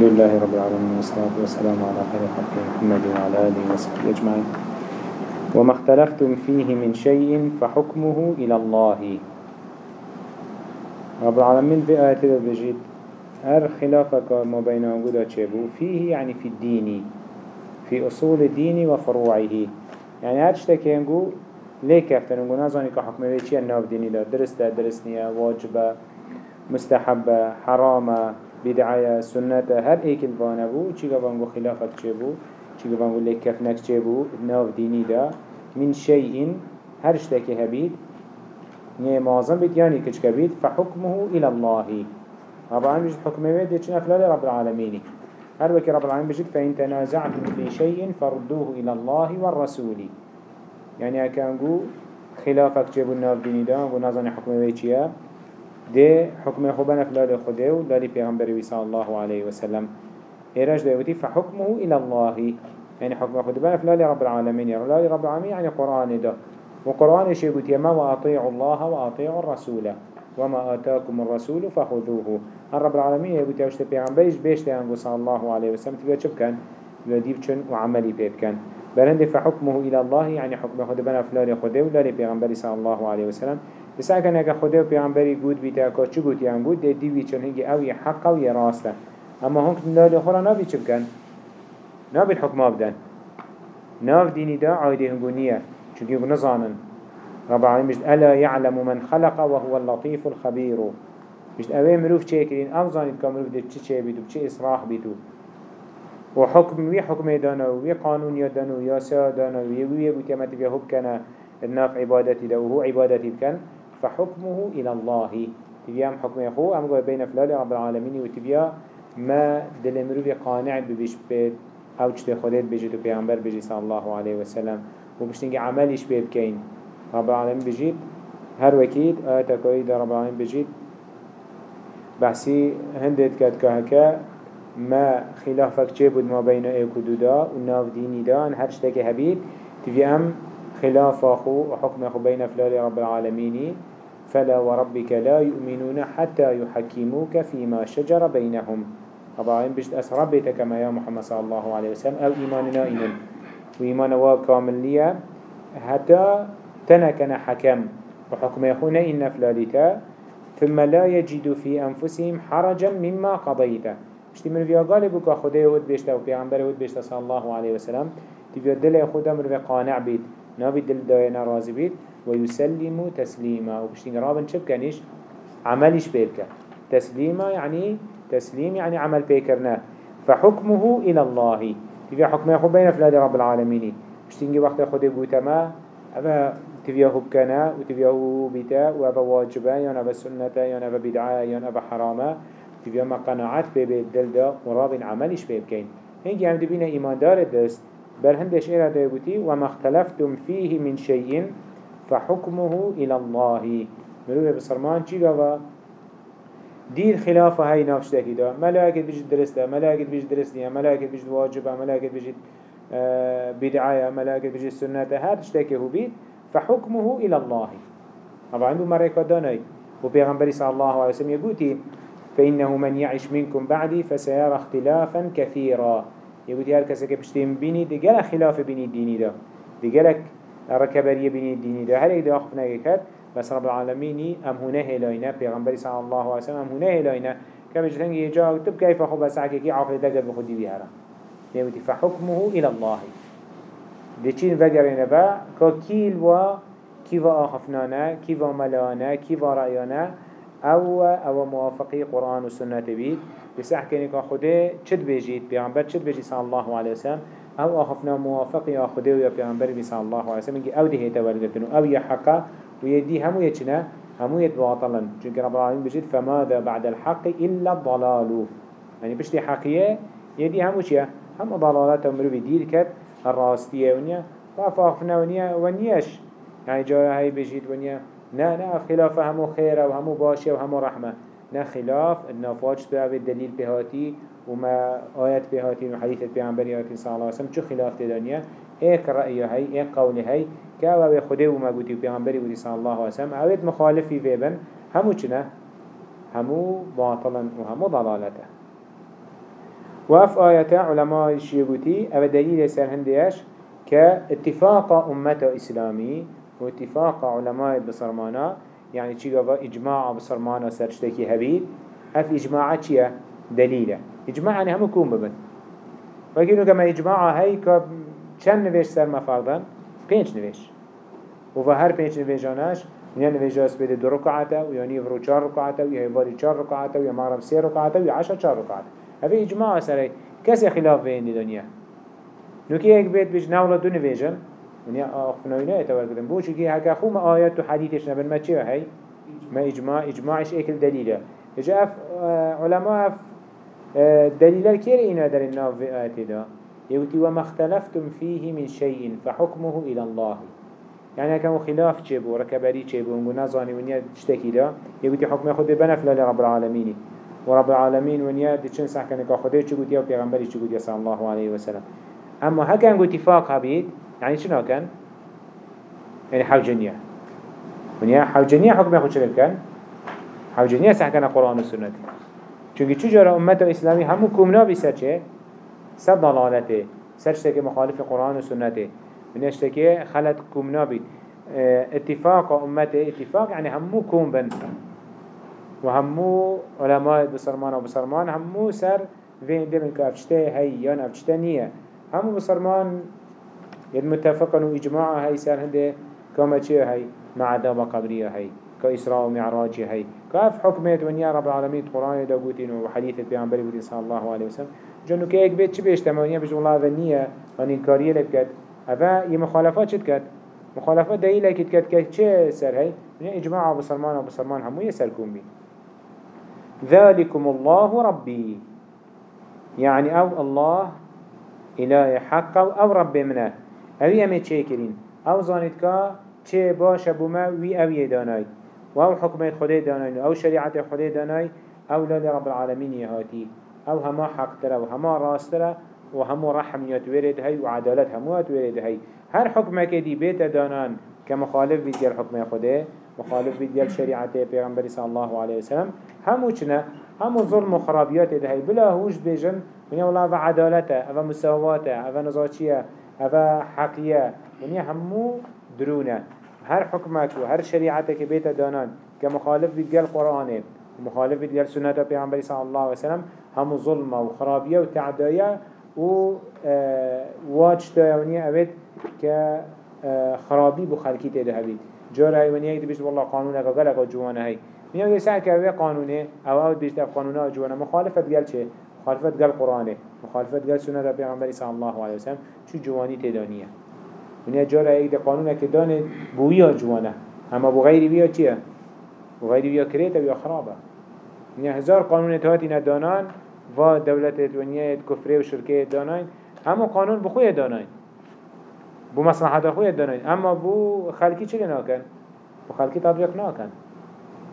الحمد لله رب العالمين والصلاة والسلام على خير خلق محمد وعلى آله وصحبه أجمعين. وما اختلفتم فيه من شيء فحكمه إلى الله. رب العالمين في آيات بجيد هر خلافك ما بين وجود شبو فيه يعني في الدين في أصول الدين وفروعه. يعني هر شتكي نقول ليه كفتن نقول نظاني كحكمه بيشي الناف ديني دا درس دا درسنيا واجبة مستحبة حرامة. بدعاية سنة. هر ايك البانه بو چي قوانگو خلافك چه بو؟ قوانگو ليه كفنك چه بو؟ ناف ديني دا. من شيء هر شتكي هبيد نيه معظم بيت كچ كبيد فحكمه إلى الله. رب العالمين بجد حكمه بيد يتشن أفلال رب العالمين هر وكي رب العالمين بجد فإن تنازعتم في شيء فردوه إلى الله والرسول. يعني أكانقو خلافك جيبو الناف ديني دا. ونظن حكمه بيد ده حكم خوبنا في لال خده و لال پیغمبر صلى الله عليه وسلم. إيراج دايوتي فحكمه إلى الله. يعني حكم خده في لال رب العالمين يعني لال رب العالمين يعني قرآن ده وقرآن شيء يما وأطيعوا الله وأطيعوا الرسول. وما آتاكم الرسول فخذوه. الرب العالمين يقول يوشت پیغمبرش بيشت ينقو صلى الله عليه وسلم تبقى شب كان يديب چن وعملي بيب كان برهند فحكمه إلى الله يعني حكم خده بنا فلان خده ولال پیغمبر صلى الله عليه وسلم. بس اگر نگه خدا و پیامبری گود بیت اکا چه گوتی هم گود ده دیوی چون هنگی أو یه حق و یه راسته اما هنگ لالی خورا نابی چه بکن نابی الحکم بدن ناف دینی دا عایده هنگونیه چونکه نزانن رب العالمين مجد ألا يعلم من خلق وهو اللطيف الخبير مجد أوي مروف چه كرين أو زانيد كمروف ده چه چه بيتو چه إصراح بيتو وحكم وي حكم دانو وي قانون يدانو يا سا دانو وي بوتي ما تبيه هب كان الناف عبادتي ده وهو عبادتي بكن فحكمه إلى الله. تبيا حكم يخو أم قوي بين فلال رب العالمين وتبيا ما دل مروف قانع ببيش بيت أو جت خديت بيعنبر بيجي صلى الله عليه وسلم. وبشتنجي عمليش بيبكين رب العالمين بيجيت هر وكيد آياتك ويدا رب العالمين بيجيت بحسي هندت كات كهكا ما خلافك جيبود ما بين ايك ودودا وناف ديني دان هر شتاكي هبيت تبي ام خلاف أخو وحكم أخو بين فلال رب العالمين فلا وربك لا يؤمنون حتى يحكموك فيما شجر بينهم. طبعا بجد أسربت كما يا محمد صلى الله عليه وسلم. أو إيماننا إيمان. وإيمان كامل ليا. حتى تنكنا حكم. وحكم يخونا إن فلالتا ثم لا يجد في أنفسهم حرجا مما قضيت. مش من في غالب كا خدای بيشتا و پیغمبر ود بيشتا صلى الله عليه وسلم. تبي دل خدا مر قانع بيت. نابي دل داينا راضي بيت. ويسلم تسليما. وبشتين رابن شب كانش عملش بيرك تسليما يعني تسليم يعني عمل بيكرنا. فحكمه إلى الله. تبي حكمه خو بين فلاد رب العالمين. بشتين وقت خدي بوتما أما تبيه بكنا وتبيه بيتا وأبا واجبا يعني أبا سنة يعني أبا بدعا يعني أبا حراما تبيه ما قناعات بيبه الدل دا عملش بيبكين. هنجي هم دبينا إيمان دار الدست بل هندش إيرا دايبوتي وما اختلفتم فيه من شيء. فحكمه إلى الله. مروه بصرمان چي قوا دير خلاف هاي نافش داكي دا ملاكت بجد درستا ملاكت بجد درستنيا ملاكت بجد واجبا ملاكت بجد آه، بدعايا ملاكت بجد سنة هاد اشتاكي هو بيت فحكمه إلى الله. طبعا عنده مريكا داني وبيغنبري صلى الله عليه وسلم يقولي فإنه من يعيش منكم بعدي فسيرى اختلافا كثيرا يقولي هل كسك بشتين بيني دي خلاف بيني الديني ده دي ركبرية بيني الديني ده هل يدي أخفنا يكاد بس رب العالمين أم هنا هلاينا بيغنبري صلى الله عليه وسلم أم هنا هلاينا كما جتنجي يجاوب تب كيف أخو بس عكي عقل دقل بخدي بيهارا يقولي فحكمه إلى الله دي چين وگرين با كا كيل و كيوا آخفنانا كيوا ملانا كيوا رأيانا أو أو موافقي قرآن و سنة بيت بس احكيني كا خده چد بيجيت بيغمبر چد بيجي صلى الله عليه وسلم أو آخفنا موافقي آخده ويا بيغمبر بي صلى الله عليه وسلم أو دي هيتا وردتنو أو يحقا ويدي همو يچنا همو يتباطلا چونك رب العالمين بجيت فماذا بعد الحق إلا الضلال؟ يعني بشتي حقية يدي همو چيا هم ضلالات ومرو بدير كت الراستية ونيا وافافنا ونيا ونياش يعني جاء هاي بجيت ونيا نا نا خلاف همو خير وهمو باشي وهمو رحمة. نا خلاف النافاج تبع الدليل بهاتي وما آيات بهاتي وحديث بيعنبري صلى الله عليه وسلم شو خلاف تدانيا ايك رأي هاي ايك قول هاي كاوا بخده وما قوتي بيعنبري صلى الله عليه وسلم اويت مخالفي فيبن همو چنا همو باطلا وهمو ضلالته. وف آيات علماء الشيبوتي أو دليل سر هنديش كاتفاق أمة إسلامي واتفاق علماء بصرمانا يعني چی إجماع بصرمانا سرشتكي هبيد اف إجماع چیه؟ دليله إجماع يعني همو كون ببن وكينو كما إجماع هاي كب چند سر مفردن؟ پنج نوش و هر پنج نوشانش يعني نوشا سبيد دو ركعته و يعني فرو چار ركعته و يهبالي چار ركعته و يمغرب سي ركعته و عشر چار ركعته هذا إجماع سره كسي خلاف بين الدنيا نوكي هيك بيت بيج ناولا دو نوشن ونیا آخفناینا اعتبار کردن بو چی که هکا خوم آیات و حدیثش نبن ما چه هی ما إجماع إجماعش ایکل دلیله اجا اف علماء اف دليل كير إنا در الناف في آيات دا يقول وما اختلفتم فيه من شيء فحكمه إلى الله. يعني كانوا خلاف جيبو ركبري جيبو ونقول نظاني ونيا تشتكي دا يقول حكم خود بنفلا لرب العالمين ورب العالمين ونيا دي چن كخده چه قلت يا پیغمبري چه قلت يا صلى الله عليه وسلم اما هكا نقول اتفاق هبيت يعني شنو كان يعني حوجنية ونيا حوجنية حكم خود شبه كان حوجنية كان قرآن والسنة چونکه چجورا امت اسلامی همو کمنا بی سر چه؟ سر ضلالته سر شتك مخالف قرآن و سنته من خلت كمنا بي آه، اتفاق امته اتفاق يعني همو كوم بن. وهمو علماء بسرمان وبسرمان همو سر فين دي من كافشته هاي يان افشته نية همو بسرمان يد متفقا واجماعا هاي سر هنده. كما چه هاي مع دابا قبرية هاي كإسراء ومعراج هاي كاف حكمت ونيا رب العالمين قرآن دا قوتين وحديث البيعنبري قوتين صلى الله عليه وسلم. جنو كيك بيت چه بيشتما ونيا بجو الله ونيا وان انكاريه لبكت هذا يمخالفات شد كت مخالفات دليل كت كت كت چه سر؟ هاي؟ ونيا إجماع بسلمان وبسلمان همو يسركم بي ذلكم الله ربي. يعني أو الله إله حق أو رب منه. أو يمي تشيكرين أو زانتك چه باش بما وي أو يداناي أو حكمة خده داناي أو شريعة خده داناي أو لا رب العالمين يهاتي أو هما حق ترى وهما راس ترى وهما رحم يتورد هاي وعدالت هما يتورد هاي هر حكمة كدي بيت دانان كمخالف بيت الحكمة خده مخالف بيت شريعة پیغمبر صلى الله عليه وسلم همو چنا همو ظلم وخرابيات ده هاي بلا هوش بيجن من الله و عدالته أو مساواته أو نزاچيه أو حقيه من همو درونه. هر حكمك و هر شريعتك بيت دانان كمخالف بيتقال قرآنه ومخالف بيتقال سنة پیغمبر صلى الله عليه وسلم هم ظلمه وخرابية وتعدايا و واج تاونية أبد كخرابي بخلقي تده هبيد جار هاي ونيا يدي بيشت والله قانونك وقالك وجوانا هاي من يوم يسعى كأوه قانونه أو أود بيشت قانونه وجوانا مخالفة قال چه؟ مخالفة قال قرآنه. مخالفة قال سنة پیغمبر صلى الله عليه وسلم شو جواني تدانيه ونیا جارا ایک قانون که دانه بویا جوانه. اما بو غیری بیا چیه؟ بو غیری بیا کریتا بیا خرابه. ونیا هزار قانون اتهاتی ندانان و دولت ونیا کفره و شرکه داناین اما قانون بخوی داناین بو مصلحت خوی داناین اما بو خلکی چلی ناکن؟ بو خلکی تطبیق ناکن.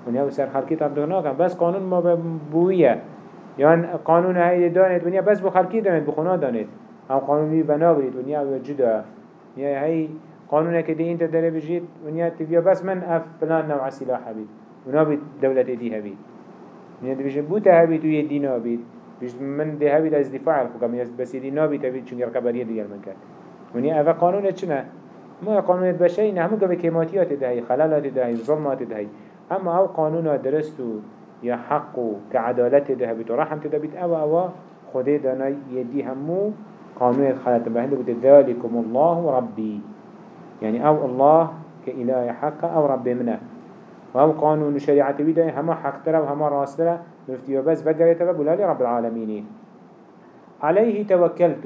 ونیا بو سر خلکی تطبیق ناکن. بس قانون ما بویه یعنی قانون های دانید ونیا بس بو خلکی دانید بو دانید هم قانونی بنابرید ونیا و جدا. يا هاي قانونك دي انت داره بجيت ونيا تبيا بس من أف فلان نوع سلاح بيت ونابي دولة دي هبيت. ونيا تبيش بوتا هبيت ويا دي نابيت بيش من دي هبيت از دفاع الحكام. بس دي نابيت هبيت چون يرقباريه دي من كان ونيا اف قانون چنا ما قانون بشري نه همو قبل كيماتيات ده خلالات ده ظلمات ده أما آو قانون درستو يا حق كعدالة ده بيت ورحمة ده بيت آو آو خده دانا يدي همو قانون خلات بهند قلت ذلكم الله ربي. يعني أو الله كإله حق أو ربي منه. وهو قانون شريعة بيدا هما حق ترى وهما راس ترى. نفتي وبس بقري ترى بولا رب العالمين. عليه توكلت.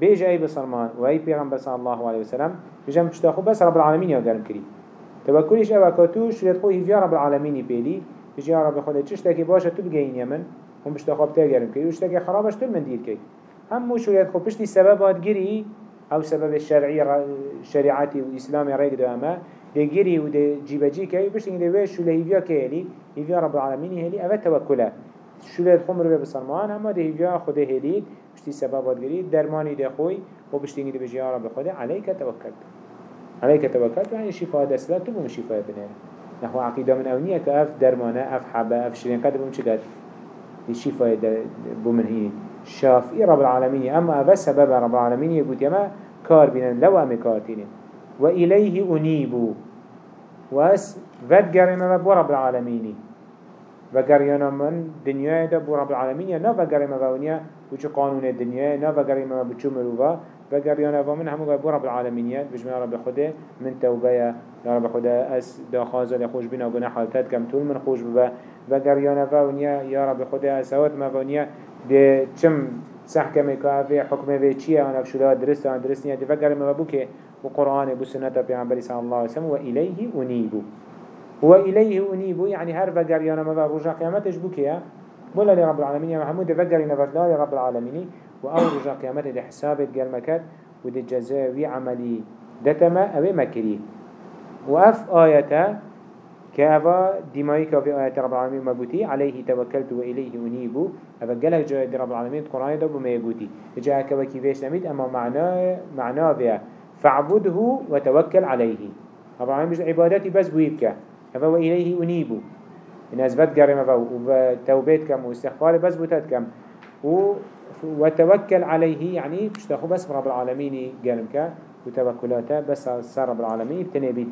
بيجا أي بصرمان وأي بيغمبر صلى الله عليه وسلم بيجا مشتاخو بس رب العالمين يا قرم كري. توكلش أوكاتو شريط هيفيا رب العالمين بيلي. بيجي يا رب خدا تشتكي باشا تبقين يمن هم بشت خواب تاگرم که وشتا خرابش تل من دیر که هم مشوریت خوب پشتی سببات گیری أو سبب الشرعي شريعتي وإسلامي ريك دو أما دي و دي جيبجي كي بش إنه دي شو لهيفيا كيلي هيفيا رب العالمين هيلي أفا توكله شو لهي الخمر بي بسرمان أما دي هيفيا خده هيلي بشتي سببات جري درماني دي خوي وبشتي إنه دي بجي يا رب خده عليك توكلت عليك توكلت يعني شفاء دسلا تبو شفاء بنير نحو عقيدة من أونية كأف درمانة أف حبة أف شرين قدر بمشي فايدة بمن هي شافي رب العالمين. أما أبا سبب رب العالمين يقول يما كار بنا لو أمي كارتين. وإليه أنيبو وأس فدقر ما بو رب العالمين. وقرينا من دنيا دا بو رب العالمين. نا وقر ما بونيا وچو قانون الدنيا نا وقر ما بچو مروفا وقرينا ومن همو رب العالمين. بجمع رب خده من توبة يا رب خده اس دا خازل خوش بنا وقنا حالتات كم طول من خوش ببا وقرينا وونيا يا رب خده اسوات ما بونيا ده چم سحكمه كافي حكمه في چيه أنا بشولا درست أنا درست نيا دفقر ما بوكي وقرآن بسنة بيعنبري صلى الله عليه وسلم وإليه أنيبو وإليه أنيبو يعني هر فقر يانا ما رجع قيامتش بوكيا بولا لرب العالمين يا محمود فقر نفقنا لرب العالمين وأو رجع قيامته دي حسابت قال مكات ودي جزاوي عملي دتما أو مكري وأف آية كأفا دمائك في آية رب العالمين مبوتي عليه توكلت وإليه أنيبو أفا قالك جاء رب العالمين القرآن دابو ما يبوتي جاء كوكي فيش نميت أما معناه فيها فاعبده وتوكل عليه. رب العالمين بيجي عبادتي بس بويبك. أفا وإليه أنيبو إن أثبت قرم فو وتوبيت كم واستغفار بس بوتات كم. و وتوكل عليه يعني بشتاخو بس رب العالمين قرمك وتوكلاته بس صار رب العالمين بتنبيت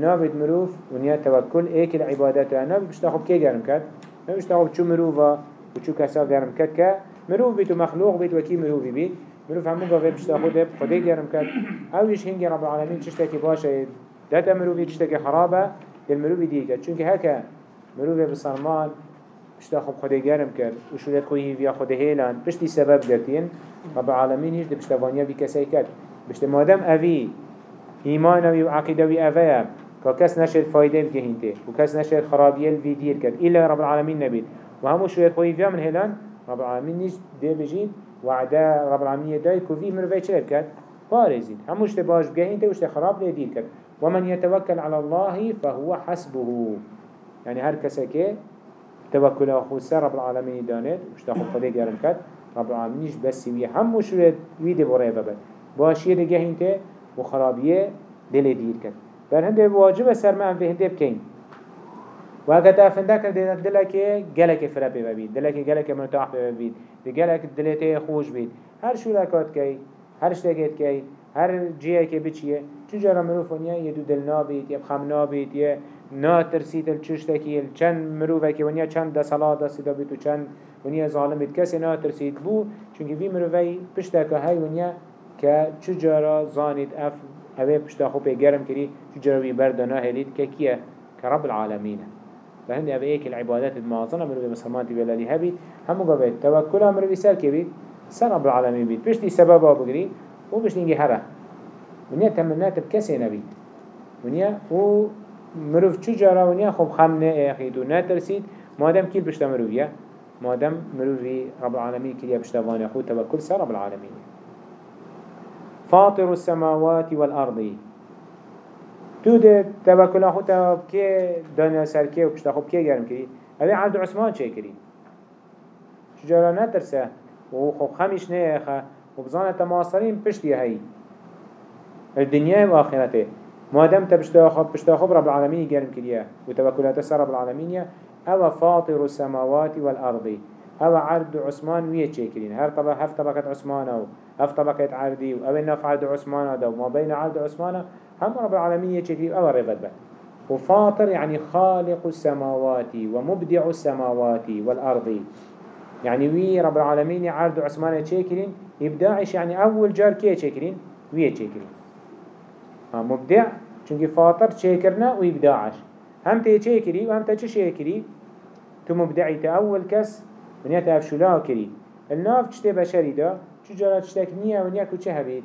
نابد مروف ونيا توكل. ايك العبادات نابد بشتاخو بكي قرم كات نابد بشتاخو بچو مروفا وچو كسا قرم كات كا مروف بيت ومخلوق بيت وكي مروف بيت مروف همو قوة بشتاخو دب خده قرم كات أو يش هنگي رب العالمين چشتاكي باشا داتا مروفي چشتاكي خرابة. المروفي دي كات چونك هكا مروفي بصرمان بشتاخو خده قرم كات وشولت خويه فيا خده هيلان بشتي سبب قرتين رب العالمين هيش دي بشتاوانيا بي كسي كات بشت مادم اوي ايمانوي وعقيدوي اويا كاكس نشد فايدة بجهنته وكس نشد خرابية الفيدير كد إلا رب العالمين نبيل وهمو شوية خوي فيها من هلان رب العالمين نيش دي بجين وعدا رب العالمين داي كوفي مروفي چلب كد بارزين همو شت باش بجهنته وشت خراب لدير كد ومن يتوكل على الله فهو حسبه. يعني هر كسكي توكل أخو سر رب العالمين دانت وشت أخو خده قرم كد رب العالمين نيش بس وي همو شوية ويدي بريبا بد باشيه ده جهنته وخرابيه دل دير كد بل هنده واجب سر ما في هنده بكين وهكذا تافنده كده دلك جلك فرق ببيت دلك جلك مرتاح ببيت دلك دلته خوش بيت هر شو لكات كي هر اشتاقات كي هر جيه كي بچيه چجارا مروفونيا يدو دل نابيت يبخم نابيت يه نا ترسيت الچشتكي الچن مروفه كي ونيا چند دا صلاة دا سيدا بيت و چند ونيا ظالم بيت كسي نا ترسيت بو چونك في مروفه پشتاكا هاي ونيا که چجارا زانید؟ اف اوه پشتا خوب گرم کری چجارا بی بردنا هلید؟ که کیه؟ که رب العالمینه. فهندي أبي إيك العبادات المعظمة مروي مسلمان تبي لدي هبي هم قبل توكلها مروي سال كبير سر رب العالمين بيت بيش دي سببها بقري وبيش نيجي هرا ونيا تمنات بكسي نبي ونيا و مروف شو جرا ونيا خب خمنة أخي دو نترسيد ما دام كيل بشتا مروية ما دام مروي رب العالمين كيل يبشتا واني أخو توكل سر رب العالمين فاطر السماوات والأرض. تو ده توكل أخو تواب كي دنيا سر كي وكشت كي جرم كري هذا عبد عثمان شيء كري شجرة نترسه؟ وخو خمش نيخه وبزانة تماصرين بشتي هاي الدنيا وآخرته ما دام تبشتاخب بشتاخب رب العالمين جرم كريا وتوكلات سر رب العالمين أو فاطر السماوات والأرض. هوا عرض عثمان ويه چيكرين هر طبق هف طبقة عثمان أو هف طبقة عرضي أو نف عرض عثمان أو ما بين عرض عثمان هم رب العالمين يچكرين أو رفت به وفاطر يعني خالق السماوات ومبدع السماوات والأرض يعني وي رب العالمين عرض عثمان چيكرين إبداعش يعني أول جار كيه چيكرين ويه چيكرين مبدع چونك فاطر چيكرنا وإبداعش هم تي چيكري وهم تا چه شيكري تو مبدعي تا أول كس ونیا تاف شولا کری. الناف چته بشری دا؟ جارا چتک نیه ونیا کو چه هبید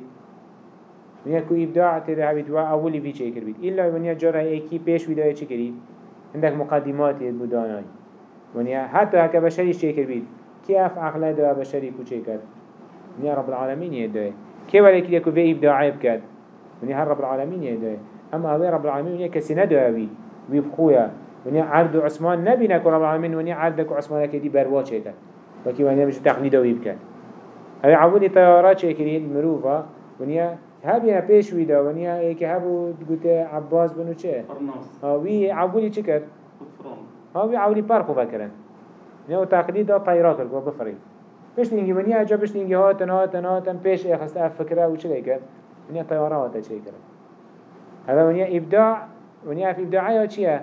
ونیا کو ابداع تده هبید و اولی وی چه کربید ایلا ونیا جارا ایکی پیش ویدای چه کرید عندك مقدمات بودانای ونیا حتی هکا بشری چه کی اف عقل دا بشری کو چه کرد؟ ونیا رب کی ولی کی کو وی ابداعی بکد ونیا هر رب العالمین یده اما هذا رب العالمين ونیا کسی نداوی وی بخویا ونیا عرض عثمان نبینه که رب العالمین ونیا عرض که عثمان که دی بروا چه کرد وکی هی عولی طیارات چه کرید مروفا ونیا هبی پیش ویدا ونیا ای که هبو گوته عباس بنو چه؟ ها وی عولی چه کرد؟ ها وی عولی پر خوبه کرن ونیا تقلید دا طیرات الگو بفرید بشتینگی ونیا اجا بشتینگی هاتن هاتن هاتن پیش اخسته اف فکره و چه کرد ونیا طیاره هاته چه کرد هذا ونیا إبداع ونیا اف ابداعه چیه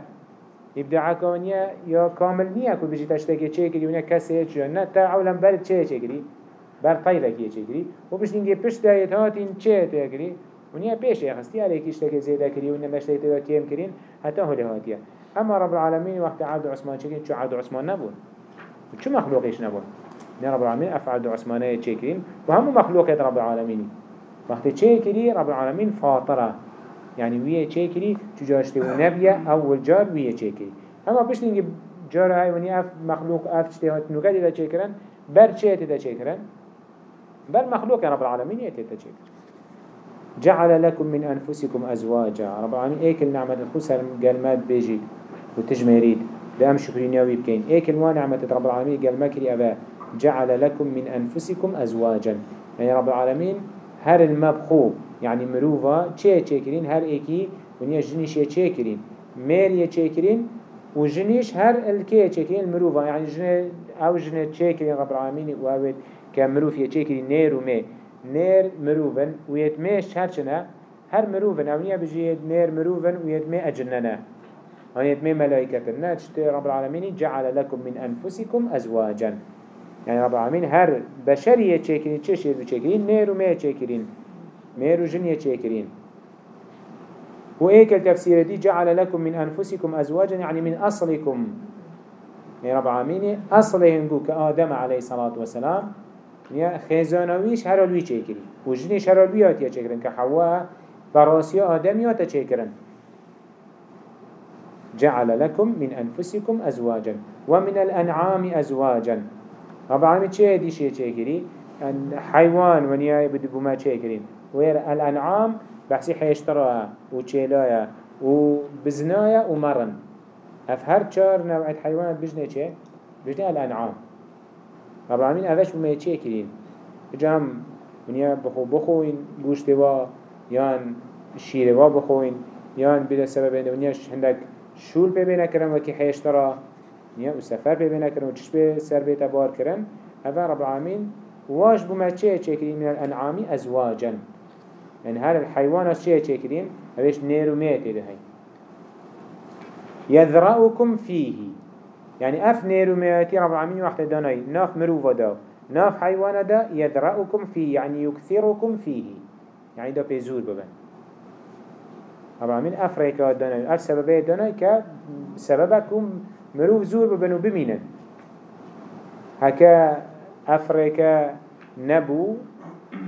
ابداع كونيا يا كامل نيا كل بيجي تشتكي شيء كذي ونيا كسر شيء تا أولا برد شيء شيء كذي بر طيلة كي شيء كذي وبش نيجي بيش دايت هاتين شيء تيا كذي ونيا بيش يا خستي عليك يشتكي زيادة كذي ونيا مش تيجي كيم كرين حتى هو هاتيا أما رب العالمين وقت عبد عثمان شكين شو عبد عثمان نبون شو مخلوق إيش نبون نه رب العالمين أفعل عثمانية شيء كرين وهم مخلوق رب العالمين وقت شيء كذي رب العالمين فاطرة يعني ويا شيكري تجاشتي ونبيا أول جار ويا شيكري أما بيش نيجي جار هاي وني أف مخلوق أف اجتهاد نوجد إذا شيكرن بر شيء إذا شيكرن بل مخلوق رب العالمين شيكر جعل لكم من أنفسكم أزواجا. رب العالمين إيك النعمة الخسر قال بيجي وتجمريد بأم شكرين يوي بكين إيك الوانعمة رب العالمين قال مكري أبا. جعل لكم من أنفسكم أزواجا. يعني رب العالمين هر المبخو يعني مروفا چه کرین هر ایکی ونیا جنیش یه چه کرین میر یه چه کرین و جنیش هر الکی چه کرین مروفا يعني جن أو جن چه کرین رب العالمین و اوید که مروف یه چه کرین نیر و می. نیر مروفن و یت میش هر چنه هر مروفن أو نیا بجید نیر مروفن و یت می اجننه هن یت می ملائکه نه. چه رب العالمین جعل لكم من انفسكم ازواجا. يعني رب العالمين هر بشرية تشكرين تشير بتشكرين نير وما تشكرين ميرو جنية شاكرين وإيك التفسير دي جعل لكم من أنفسكم أزواجا يعني من أصلكم يا رب العالمين أصلهم جو كآدم عليه الصلاة والسلام يا خيزانويش هرالوي شاكرين وجنيش هرالويات يا شاكرين كحواء براسيا آدميات شاكرين جعل لكم من أنفسكم أزواجا ومن الأنعام أزواجا. رب العالمين چه دي شيء شاكرين حيوان ونيا بدبو ما شاكرين وير الأنعام بحسي حيشتراها وچيلايا وبزنايا ومرن اف هر چار نوعية حيوانات بجنه چه؟ بجنه الأنعام. رب العالمين افش بما چه كرين جام ونيا بخو بخوين گوشتوا يان شيروا بخوين يان بلا سبب انه ونيا هندك شول ببينا كرن وكي حيشترا نيا وسفر ببينا كرن وچش بي سر بيتا بار كرن هذا رب العالمين واش بما چه چه كرين من الأنعام أزواجا يعني هر الحيوان شيء تشكرين هذيش نيرو ميت ده هاي يذرأكم فيه يعني اف نيرو ميت رب العالمين وقت داناي ناف مروفا دا ناف حيوان دا يذرأكم فيه يعني يكثركم فيه يعني دا بيزور ببن. رب العالمين افريكا داناي اف سببه داناي كسببكم مروف زور ببن وبمينن هكا افريكا نبو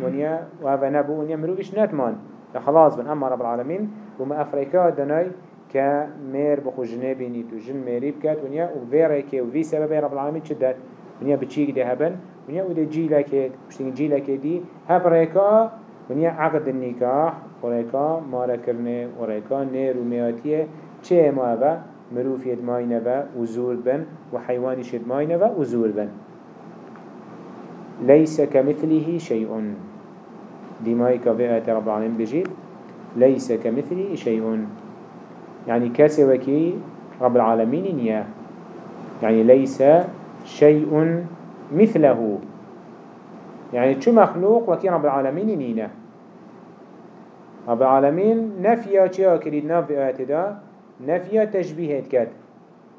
ونيا وهذا نبو ونيا مروفش نتمان. خلاص بن. أما رب العالمين وما أفريكا دناي كمير بخو جنبي نيتو جن ميري بكات ونيا وفيرا كي وفي سبب رب العالمين شدت ونيا بتشيك دي هبن ونيا ودي جيلك بشتين جيلك دي هبريكا ونيا عقد النكاح وريكا مارا كرنه وريكا نير ومياتيه چه ما هذا مروف يد ماينه وزور بن وحيواني شد ماينه وزور بن. ليس كمثله شيء دماء كفئة رب العالمين بجيب ليس كمثله شيء يعني كسوكي رب العالمين نياه يعني ليس شيء مثله. يعني شو مخلوق وكي رب العالمين نينا؟ رب العالمين نفيا چيا كريد نفيا دا نفيا تشبيه كات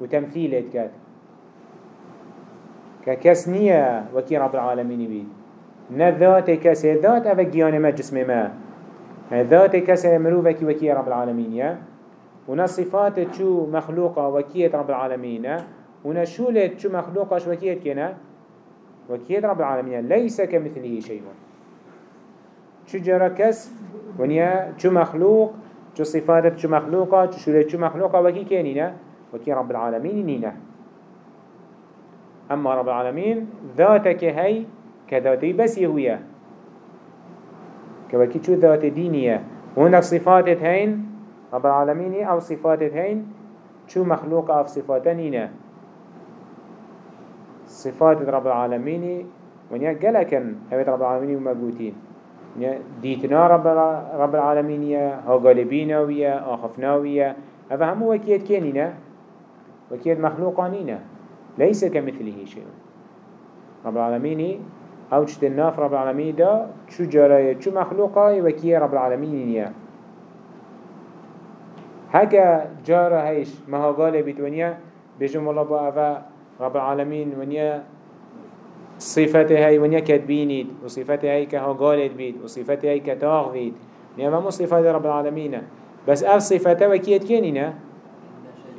وتمثيل كات. ككس نية وكي رب العالمين بيد نذات كس ذات أفا جيان ما جسم ما. ذات كس مروفك وكي رب العالمين يا. ونصفات شو مخلوقة وكية رب العالمين ونشولة شو مخلوقة شو وكية كنا وكية رب العالمين ليس كمثله شيء شو جرى كس ونيا شو مخلوق شو صفات شو مخلوقة شو شولة شو مخلوقة وكي كنينا وكي رب العالمين نينا أما رب العالمين ذاتك هي كذاتي بس يهوية كوكي شو ذات دينية وهناك صفات هين رب العالمين أو صفات هين؟ شو مخلوق أو صفات نينة صفات رب العالمين ونيا قلكن هبت رب العالمين ومقوتين ديتنا رب رب العالمين يا ها غالبينا ويا آخفنا ويا هذا هم وكيد كينينا وكيد مخلوقانينا ليس كمثله شيء. رب العالمين أو چت الناف رب العالمين دا شو جارية شو مخلوقة وكية رب العالمين نيا هكا جارة هيش مهاقالة بتونيا بيجم الله بقى رب العالمين ونيا صفته هاي ونيا كتبينيد وصفته هاي كهاقالة بيت وصفته هاي كتاغ بيت نيا ما صفات رب العالمين بس اف صفته وكيت كينينا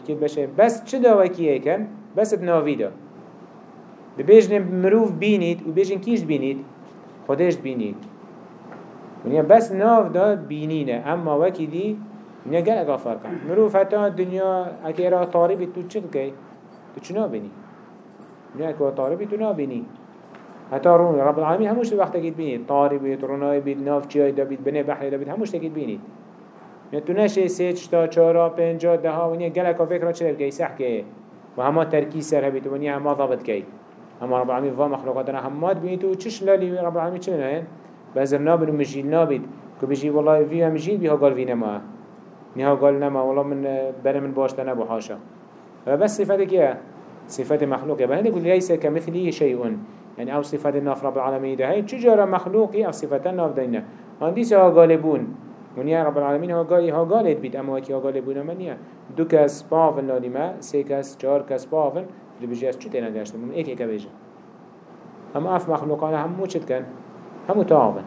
كيت بشر بس چدا وكيه كان بس بناوي ده دبيجن مروف بينيد وبيجن كيش بينيد خودش بينيد ونیا بس ناف دا بینینه. اما وکی دی ونیا گل اگا فرقه مروف حتی دنیا اگه را طاربی تو چه بکی؟ تو چنا بینی؟ ونیا اگه طاربی تو نا بینی حتی رون رب العالمین هموش وقت اگید بینید طاربی ترونای بید ناف چیای دا بید بنه بحری دا بید هموش اگید بینید ونیا تو نشه سه چتا چارا پنجا ده ها ونیا گل اگا فکر را چه بکی سح که و همه ترکیز سر هبید ونیا همه ضابط که اما رب العالمين فا مخلوقاتنا همات بينيت و چش لالي رب العالمين چه نهين بازر نابن و مجيل نابد كو بيجي والله فيها مجيل بيها قال فينا ما نها قال نما والله من بر من باش تنبو حاشا. بس صفتك يا صفات مخلوق هنده يقول ليس كمثله شيء يعني أو صفات الناف رب العالمين ده هاي چجارة مخلوقي أو صفات الناف دينا هندي سها غالبون ونيا رب العالمين ها قال ها قالت بيت اما وكي ها غالبون منيا دو كس بافن لالما سي كس چار كس بافن دو بجي از چو تينا گشتم؟ من ايك ايكا بيجا اما اف مخلوقانا همو چد كن همو تاغن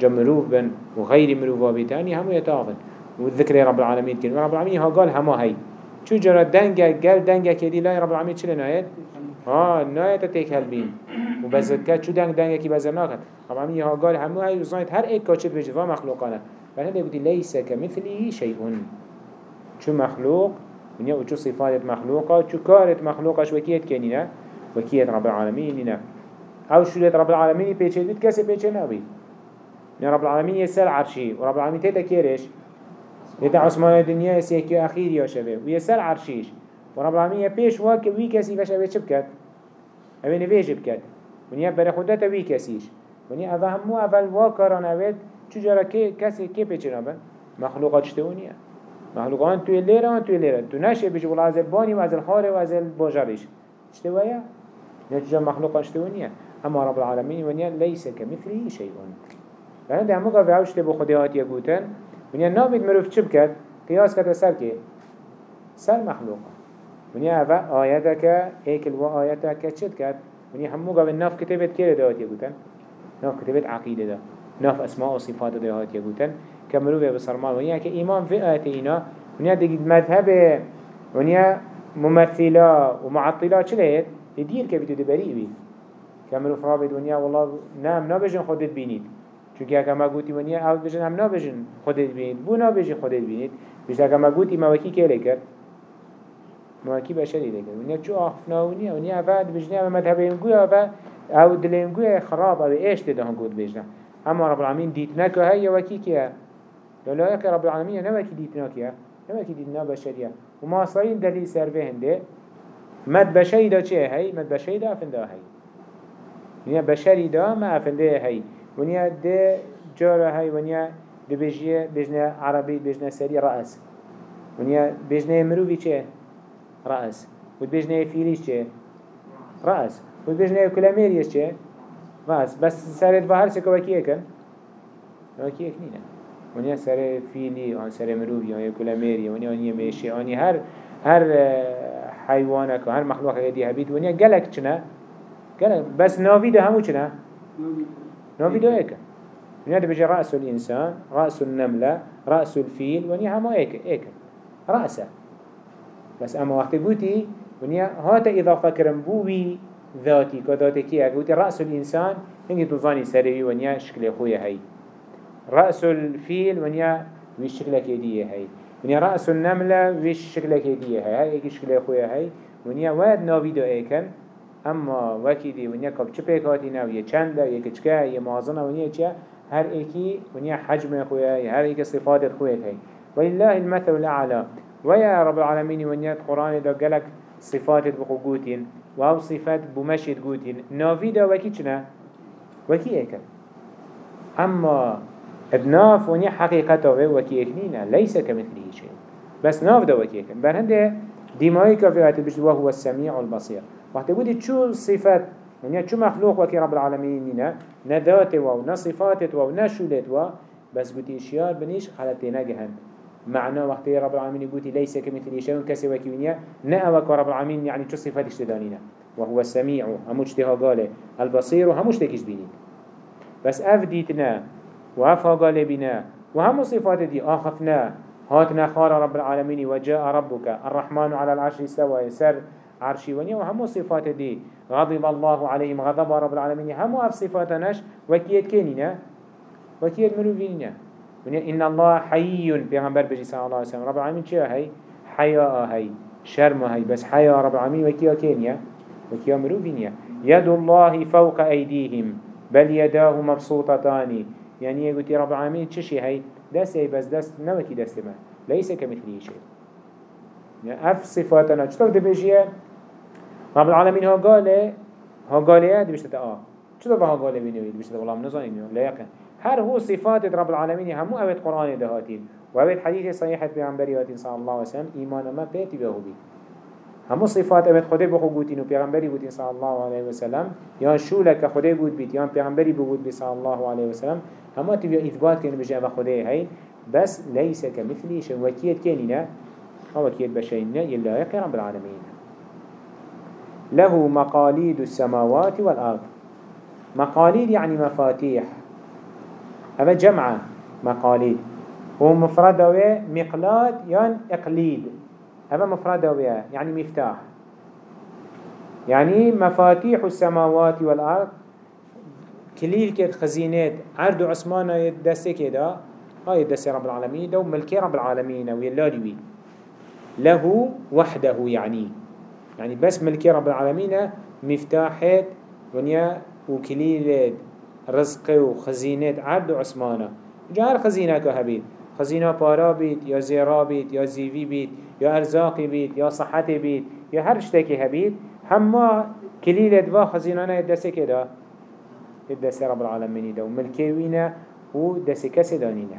جا مروف بن وغير مروفا بيتاني همو يتاغن وذكر رب العالمين كن ورب العالمين ها قال هما هاي. شو جرى دنگا قال دنگا كدي لا رب العالمين چلي نايت ها نايت تيك هلبين وبزكات شو دنگ دنگا كي بزر ناكت رب العالمين ها قال همو هاي وزايت هر ايك كاشت بجفا مخلوقانا بل هذا ليس كمثله شيء شو مخلوق ونیا و چو صفات مخلوقه چو کارت مخلوقش وکیت کنینا وکیت رب العالمین نینا أو شدت رب دید کسی پیچه نبید نه رب العالمین یسر عرشی. و رب العالمین تیتا ديتا عثمان الدنيا يسيكي أخير يا شباب ويسر عرشيش ورب العالمين يبيش واك وي كسي باش أبي شبكت أبي نبيش بكت ونيا برا خدتا وي و نیا أفا همو أفا الواكران أبد چجارا كي كسي كي بيشنا بن مخلوقات شتونيا مخلوقان توي ليرة وان توي ليرة تو نشه بيش بلا از الباني و از الخاره و از الباجاريش شتويا نتجا مخلوقات نیا. أما رب العالمين ونيا ليس كمثله شيء لأنه ده همو قفعوش تبو خديات يقوتن ونيا نابد مروف چه بكت قياس كتا سر كي سر مخلوقا ونيا افا آياتك ايكل و آياتك چد كت ونيا همو قفع ناف كتبت كير دهات يقوتن ناف كتبت عقيدة ده ناف اسماء و صفات دهات يقوتن كمروفه بسرمان ونيا كإيمان في آتينا ونيا دقيد مذهب ونيا ممثلة ومعطلة چلهت يدير كبتو دبريء بي كمروف رابط ونيا والله نام نابجن خودت بينيد چونکه اگه ما گوتی ونیا أو بجن هم نابجن. خودت بینید. بو نابجن خودت بینید. بیشتر اگه ما گوتی موکی که لیکر موکی بشری لیکر ونیا چو آخفنا ونیا ونیا اوه بجنی أو مذهب اینگوی اوه أو اینگوی خراب أو ایش ده هم گود بجنه اما رب العالمین دیت نکه هی وکی که للايك رب العالمين نوكي ديتنا كيا نوكي ديتنا بشريا وما أصلين دليل سرفه هنده. مد بشري دا چه هاي مد بشري دا آفنده هاي ونیا بشری دا ما آفنده هاي ونیا ده جارة هاي ونیا ده بجيه بجنه عربي بجنه سري رأس ونیا بجنه مروفي چه رأس ود بجنه فيليش چه رأس ود بجنه كلاميريش چه رأس بس سرت بهر سكو وكيه كن وكيه كنينه ونیا سر فیلی آن سر مروی آن کلا میری ونیا آنی میشه آنی هر هر حیوانک و هر مخلوق یدی هبید ونیا گلک چنه گلک بس ناوی ده همو چنه ناوی ده ایک ونیا ده بجه رأس الإنسان رأس النملة رأس الفيل ونیا همو ایک ایک رأسه. بس أما وقت قوتي ونیا هات اضافه کرم بوی ذاتي كذاتي كي قوتي رأس الإنسان هنگي تظاني سري ونیا شكل خويا هاي. رأس الفيل ونيا ويش شكلك يديه هاي. ونيا رأس النملة ويش شكلك يديه هاي. ايكي شكل خويا هاي. ونيا واد ناويدو ايكن اما وكي دي ونيا كب چپيك هاتينا ويا چند ويا كچكا ويا موازنة ونيا چا هر ايكي ونيا حجم خويا هاي هر ايكي صفات خويا هاي ولله المثل الأعلى ويا رب العالمين ونيا القرآن دا قلق صفات بقوتين وهو صفات بمشيت قوتين ناويدا وكي چنا وكي ايكن اما ابناف ونيا حقيقته وكي اكنينا ليس كمثله شيء بس ناف ده وكي اكن بر هنده ديمائي كفي آيات بجد وهو السميع البصير وقت قلت شو صفات يعني شو مخلوق وكي رب العالمين نا ندات و نا صفات و نا شولت و بس قلت اشيار بنيش خلتي نجهن معنى وقت رب العالمين قلت ليس كمثل شيء كسي وكيونيا نا وك رب العالمين يعني شو صفات اشتدانينا وهو السميع هموش تها قاله البصير وهموش تكيش بيني بس أفديتنا وأفها قاله بنا وهم صفات دي آخفنا هاتنا خار رب العالمين وجاء ربك الرحمن على العرش استوى سر. عرشي ونيا وهم صفات دي غضب الله عليهم غضب رب العالمين هم أف صفاتناش وكيت كينينا وكيت مروفينينا إن الله حي بيغمبر بجي صلى الله عليه وسلم رب العالمين چه هاي حياء هاي شرم هاي بس حياء رب العالمين وكيا كينيا وكيا مروفينيا يد الله فوق أيديهم بل يداه مبسوطتان. يعني يقول رب العالمين تشي هاي دست اي بس دست نوكي دست ما ليس كمثله شيء يعني اف صفاتنا چطور دي بيجيه رب العالمين ها قاله ها قاله دي بيشتت آه چطور ها قاله بينوي دي بيشتت والله منظرين لا يقن هر هو صفات رب العالمين همو اوت قرآن دهاتين وابد حديث صحيحة بيعنبريات صلى الله عليه وسلم ايمان ما بيتي بهو بي همو صفات اوت خده بخو قوتين و پیغمبری بودین صلى الله عليه وسلم. یا شولك خده بود بید یا پیغمبری بود بی صلى الله عليه وسلم. همه تبیا اثبات بجه أو خده هی؟ بس ليس كمثلي شيء وكيت كينينا هو وكيت بشينا يلا يقي رب العالمين له مقاليد السماوات والأرض. مقاليد يعني مفاتيح. هذا جمع مقاليد. ومفردة مقلاد يعني إقليد. هذا مفردة يعني مفتاح. يعني مفاتيح السماوات والأرض. كليل كد خزينات عرض عثمان دسته كده هاي دسته رب العالمين. ده وملكي رب العالمين ويلالي بي. له وحده يعني. يعني بس ملكي رب العالمين مفتاحات ونيا وكليل رزق وخزينات عرض عثمان جعل خزينة كهبيت خزينة بارا بيت يا زيرا بيت يا زيفي بيت يا أرزاقي بيت يا صحة بيت يا هر شتاكي هبيت هما كليل دوا خزينة دسته كده دست رب العالمين ده وملكي وينا و دست كسي دانينا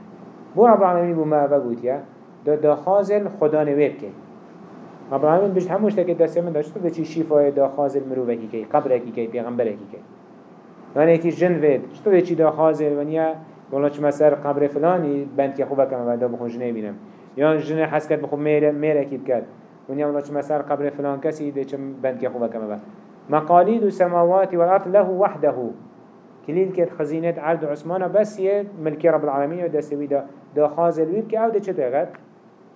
بو رب العالمين بو ما بقوت يا ده ده خازل خدا نويب كي رب العالمين بجد هموش تاكي دست من داشت ده چي شفاية ده خازل مروبكي كي قبركي كي پیغمبركي كي يعني يكي جن ويد شتو ده چي ده خازل ونيا والله چما قبر فلاني بند كي خوبا كما بعد بخون جنه بينم يان جنه حس كد بخون مير مير أكيد كد ونيا والله چما قبر فلان كسي ده چم بند خوبا كما بعد. مقاليد السماوات والأرض له وحده. كليل كت خزينة عرض عثمان بس يه ملك رب العالمين ودستوي دا دا خازل ويب كي أو دا چه دغت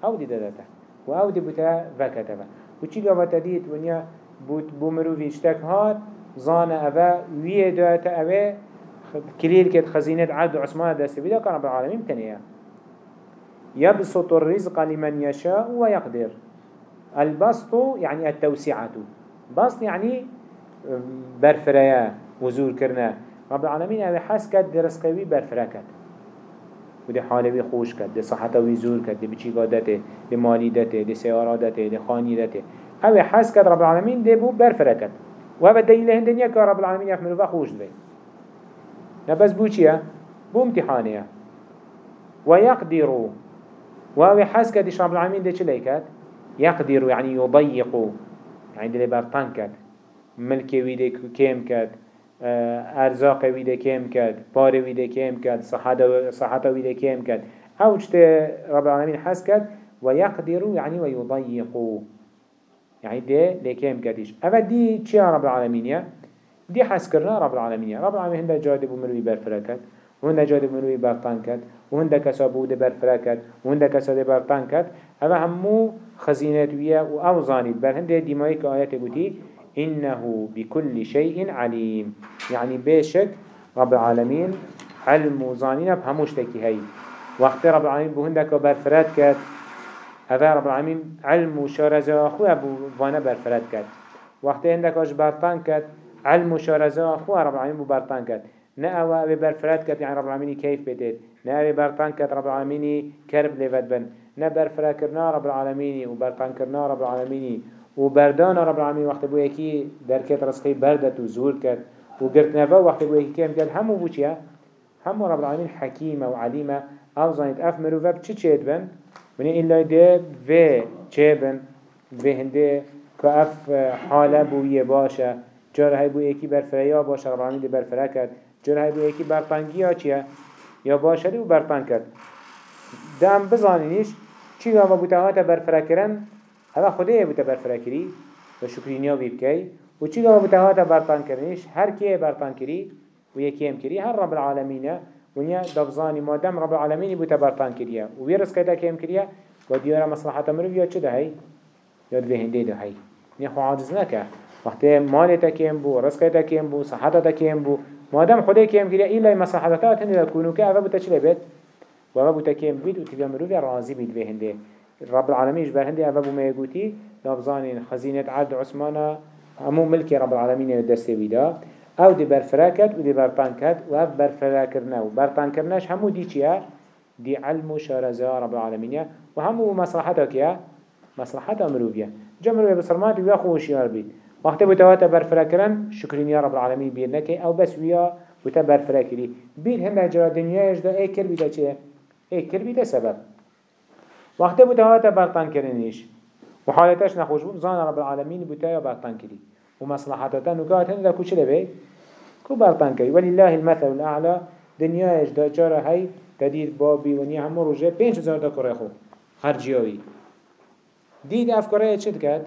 أو دي دادتا و أو دي بوتا وكتا و چي قوة ديت ونيا بوت بومرو اشتك هات زان اوه ويه داتا اوه كليل كت خزينة عرض عثمان دستوي دا كان رب العالمين تنيا يبسط الرزق لمن يشاء ويقدر البسط يعني التوسعة. بسط يعني برفريا وزور كرنا رب العالمين اوه حس كد رزقوي برفره وده حالوي خوش كد ده صحتوي زور كد ده بچيگا دته ده مالي دته ده سيارا دته ده خاني دته. اوه حس كد رب العالمين ده بو برفره كد وهذا دليل هندنيا كا رب العالمين يحملوا فخوش ده نبس بو چيه بو امتحانيه ويقدروا وهو حس كد رب العالمين ده چلي كد يقدروا يعني يضيقوا يعني ده برطان كد ملكي ويده كيم كد ارزاق ویده کم کرد پار ویده کم کرد صحت ویده کم کرد. أو چت رب العالمین حس کرد؟ و یقدرو یعنی و یضیقو يعني ده لكيم كديش أما دي چيا رب العالمين يا دي حس كرنا رب العالمين يا رب العالمين هنده جادب ومروي برفركت وهنده جادب ومروي برطان كت وهنده كسا بود برفركت وهنده كسا ده برطان كت أما همو خزينات ويا وأوزانيت بل هنده ديماي كآيات قوتي إنه بكل شيء عليم. يعني بيشك رب العالمين علم وظانين بهموش تكي هاي. وقت رب العالمين بهندك برفرات كات. هذا رب العالمين علم وشارزة أخوة بوانا برفرات كات. وقت عندك أش برطان كات علم وشارزة أخوة رب العالمين ببرطان كات. نأوى أبي برفرات كات يعني رب العالمين كيف بديت؟ نأوى برطان كات رب العالمين كرب لفت بن. نبرفرا كرنا رب العالمين وبرطان كرنا رب العالمين و بردان رب العالمین وقت بو یکی درکت رزقی بردت و زور کرد و گرت نفا وقت بو یکی کم کرد همو بو چیه؟ همو رب العالمین حکیمه و علیمه او زانید اف مروفه چی چید بن؟ بنی ایلا ده و چه بن؟ به هنده که اف حاله بویه باشه جره بو یکی برفریا باشه رب العالمین ده برفره کرد جره بو یکی برپنگی ها چیه؟ یا باشه و برپنگ کرد دم بزانینیش چی گاوا بوتهاتا برفره کرن؟ هوا خده بوتا برفرا كري و شكرينيا بيبكي و چي غاوا بوتاهاتا برطان کرنيش هر كيه برطان كري و يكيم كري هر رب العالمين ونیا دبزانی مادم رب العالمین بوده برطان کریه و وی رزق ده کم کریه و دیاره مصلحت مروی یا چه ده هی یاد به هنده ده هی نیا خو عاجز نکه وقتی مال تا کم بو رزق تا کم بو صحت تا کم بو مادم خدای کم کریه ایلا مصلحت تا هنده کنو که اوه بوده چه بید و اوه بوده کم بید و تبیا مروی راضی بید به رب العالمین بر هنده اوه بو میگوتی دبزانی خزینه عرض عثمانة همو ملك رب العالمين دسته ويدا. أو دي برفراكت و دي برطان كت و أف برفراكرنا و برطان كرناش همو دي چيا؟ دي علم شارزا رب العالمين. و همو مصلحتا كيا مصلحتا مروفيا جا مروفيا بسرمات ويا خوشيار بيت وقت بتواتا برفراكرن شكرين يا رب العالمين بيرنكي أو بس ويا بتا برفراكري بير هنده جرا دنيا يجدا اي كر بيتا چه اي كر بيتا سبب. وقت بتواتا برطان كرنيش وحالتاش نخوش بو زان رب العالمين بتا يا برطان كري ومصلحتتا نكات هنده كوش لبه. كو برطان كري ولله المثل الأعلى دنيا إيش دا جارة هاي تديد بابي ونيا همو روجه بينش هزار دا كره خو خرجيوي ديد افكاره چد كد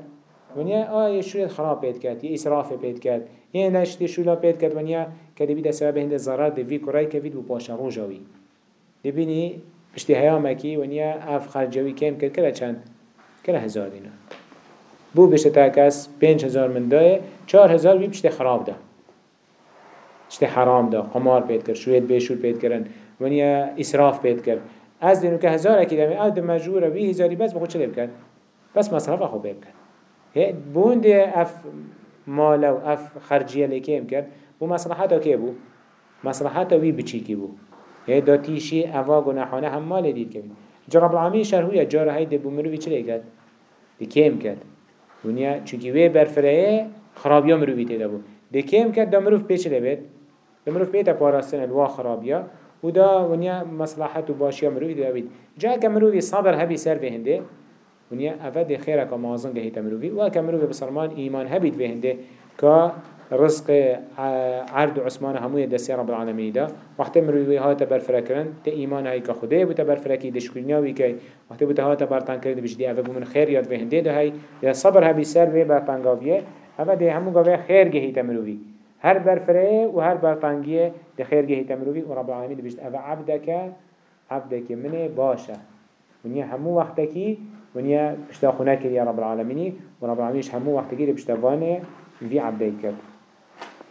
ونيا آه شوية خراب بيت كد يا إسراف بيت كد يا نشتي شولا بيت كد ونيا كده بيدا سبب هند الزرار دي في كراي كفيد بباشا روجاوي دي بيني بشتي هيامكي ونيا اف خرجيوي كام كد كلا چند؟ كلا هزار دينا بو بشته تاکس پنج هزار من دایه چار هزار بی بشته خراب ده شته حرام ده قمار پید کرد شوید بیشور پید کردن ونیا اسراف پید کرد. از دینو که هزار اکی دمی او ده مجبوره وی هزاری بس بخود چه بکن بس مصرف خو بکن بوند اف مال و اف خرجیه لیکیم کرد بو مصلحت که بو؟ مصلحت وی بچی کی بو؟ هی دا تیشی اوا گناحانه هم مال دید کبی جرب های ده بو مروی چه کرد؟ دی کیم کرد. ونیا چونکی وی برفره خرابیا مروی تیده بو دی کیم کرد دا مروف پیچه لبید لمروف بيتا پاراستن الوا خرابيا ودا ونيا مصلحت و باشيا مروفي دا بيت جا كمروفي صبر هبي سر في هنده ونيا افد خيرك ومازن جهيتا مروفي وكمروفي بسرمان ايمان هبيت في هنده كا رزق عرض عثمان هموية دستي رب العالمين دا. وقت مروي هاتا برفركرن تا ايمان هاي كخده بتا برفركي دشكرنيا ويكي وقت بتا هاتا برطان کرد بجدي افبو من خير ياد في هنده دا هاي صبر هبي سر في برطان قاوية افد همو قاوية خير جهيتا مروفي هر برفره و هر برطانگیه ده خیر گهی تمروی و رب العالمین ده بشت اوه عبدك عبدك منه باشه. ونیا همو وقتکی ونیا بشتا خونه کری رب العالمینی. و رب العالمینش همو وقتکی ده بشتا وانه في عبدك